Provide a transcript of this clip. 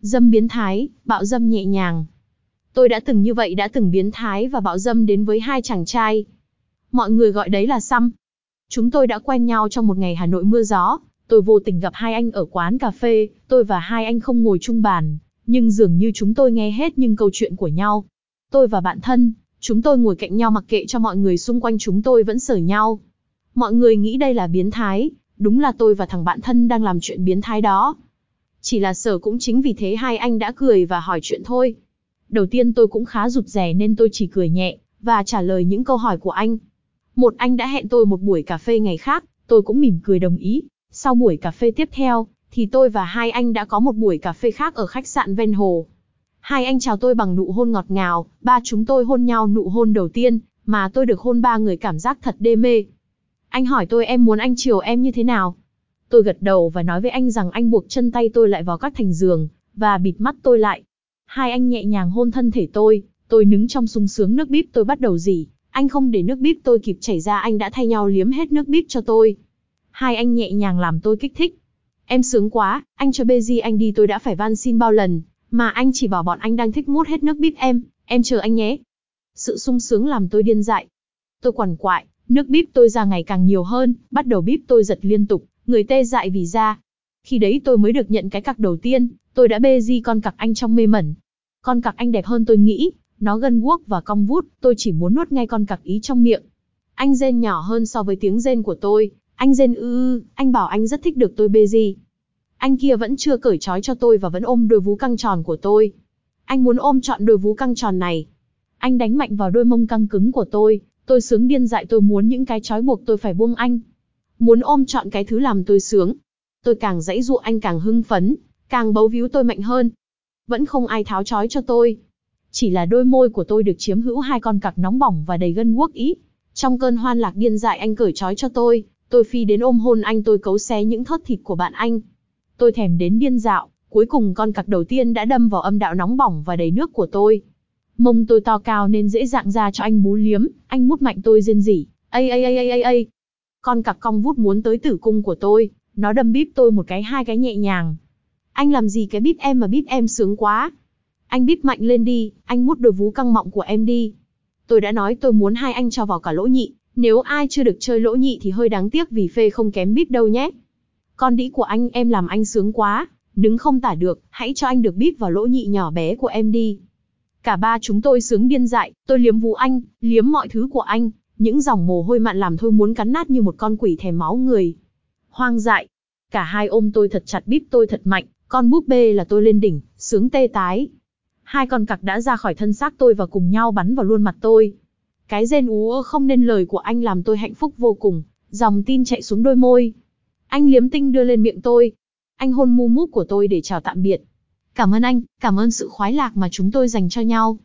Dâm biến thái, bạo dâm nhẹ nhàng. Tôi đã từng như vậy đã từng biến thái và bạo dâm đến với hai chàng trai. Mọi người gọi đấy là xăm. Chúng tôi đã quen nhau trong một ngày Hà Nội mưa gió, tôi vô tình gặp hai anh ở quán cà phê, tôi và hai anh không ngồi chung bàn, nhưng dường như chúng tôi nghe hết những câu chuyện của nhau. Tôi và bạn thân, chúng tôi ngồi cạnh nhau mặc kệ cho mọi người xung quanh chúng tôi vẫn sở nhau. Mọi người nghĩ đây là biến thái, đúng là tôi và thằng bạn thân đang làm chuyện biến thái đó. Chỉ là sở cũng chính vì thế hai anh đã cười và hỏi chuyện thôi. Đầu tiên tôi cũng khá rụt rè nên tôi chỉ cười nhẹ, và trả lời những câu hỏi của anh. Một anh đã hẹn tôi một buổi cà phê ngày khác, tôi cũng mỉm cười đồng ý. Sau buổi cà phê tiếp theo, thì tôi và hai anh đã có một buổi cà phê khác ở khách sạn ven hồ. Hai anh chào tôi bằng nụ hôn ngọt ngào, ba chúng tôi hôn nhau nụ hôn đầu tiên, mà tôi được hôn ba người cảm giác thật đê mê. Anh hỏi tôi em muốn anh chiều em như thế nào? Tôi gật đầu và nói với anh rằng anh buộc chân tay tôi lại vào các thành giường, và bịt mắt tôi lại. Hai anh nhẹ nhàng hôn thân thể tôi, tôi nứng trong sung sướng nước bíp tôi bắt đầu dỉ. Anh không để nước bíp tôi kịp chảy ra anh đã thay nhau liếm hết nước bíp cho tôi. Hai anh nhẹ nhàng làm tôi kích thích. Em sướng quá, anh cho Beji anh đi tôi đã phải van xin bao lần, mà anh chỉ bảo bọn anh đang thích mút hết nước bíp em, em chờ anh nhé. Sự sung sướng làm tôi điên dại. Tôi quằn quại, nước bíp tôi ra ngày càng nhiều hơn, bắt đầu bíp tôi giật liên tục, người tê dại vì da. Khi đấy tôi mới được nhận cái cặc đầu tiên, tôi đã bê di con cặc anh trong mê mẩn. Con cặc anh đẹp hơn tôi nghĩ, nó gân guốc và cong vút, tôi chỉ muốn nuốt ngay con cặc ý trong miệng. Anh rên nhỏ hơn so với tiếng rên của tôi, anh rên ư ư, anh bảo anh rất thích được tôi bê di. Anh kia vẫn chưa cởi trói cho tôi và vẫn ôm đôi vú căng tròn của tôi. Anh muốn ôm chọn đôi vú căng tròn này. Anh đánh mạnh vào đôi mông căng cứng của tôi, tôi sướng điên dại tôi muốn những cái trói buộc tôi phải buông anh. Muốn ôm chọn cái thứ làm tôi sướng. Tôi càng dãy dụ anh càng hưng phấn, càng bấu víu tôi mạnh hơn. Vẫn không ai tháo trói cho tôi. Chỉ là đôi môi của tôi được chiếm hữu hai con cặc nóng bỏng và đầy gân guốc ý. Trong cơn hoan lạc điên dại anh cởi trói cho tôi, tôi phi đến ôm hôn anh tôi cấu xé những thớt thịt của bạn anh. Tôi thèm đến điên dạo, cuối cùng con cặc đầu tiên đã đâm vào âm đạo nóng bỏng và đầy nước của tôi. Mông tôi to cao nên dễ dàng ra cho anh bú liếm, anh mút mạnh tôi rên rỉ, ây ây ây ây ây ây. Con cặc cong vút muốn tới tử cung của tôi, nó đâm bíp tôi một cái hai cái nhẹ nhàng. Anh làm gì cái bíp em mà bíp em sướng quá. Anh bíp mạnh lên đi, anh mút đôi vú căng mọng của em đi. Tôi đã nói tôi muốn hai anh cho vào cả lỗ nhị, nếu ai chưa được chơi lỗ nhị thì hơi đáng tiếc vì phê không kém bíp đâu nhé. Con đĩ của anh em làm anh sướng quá, đứng không tả được, hãy cho anh được bíp vào lỗ nhị nhỏ bé của em đi. Cả ba chúng tôi sướng điên dại, tôi liếm vú anh, liếm mọi thứ của anh, những dòng mồ hôi mặn làm thôi muốn cắn nát như một con quỷ thèm máu người. Hoang dại. Cả hai ôm tôi thật chặt bíp tôi thật mạnh, con búp bê là tôi lên đỉnh, sướng tê tái. Hai con cặc đã ra khỏi thân xác tôi và cùng nhau bắn vào luôn mặt tôi. Cái rên ú không nên lời của anh làm tôi hạnh phúc vô cùng, dòng tin chạy xuống đôi môi. Anh liếm tinh đưa lên miệng tôi. Anh hôn mu mút của tôi để chào tạm biệt. Cảm ơn anh, cảm ơn sự khoái lạc mà chúng tôi dành cho nhau.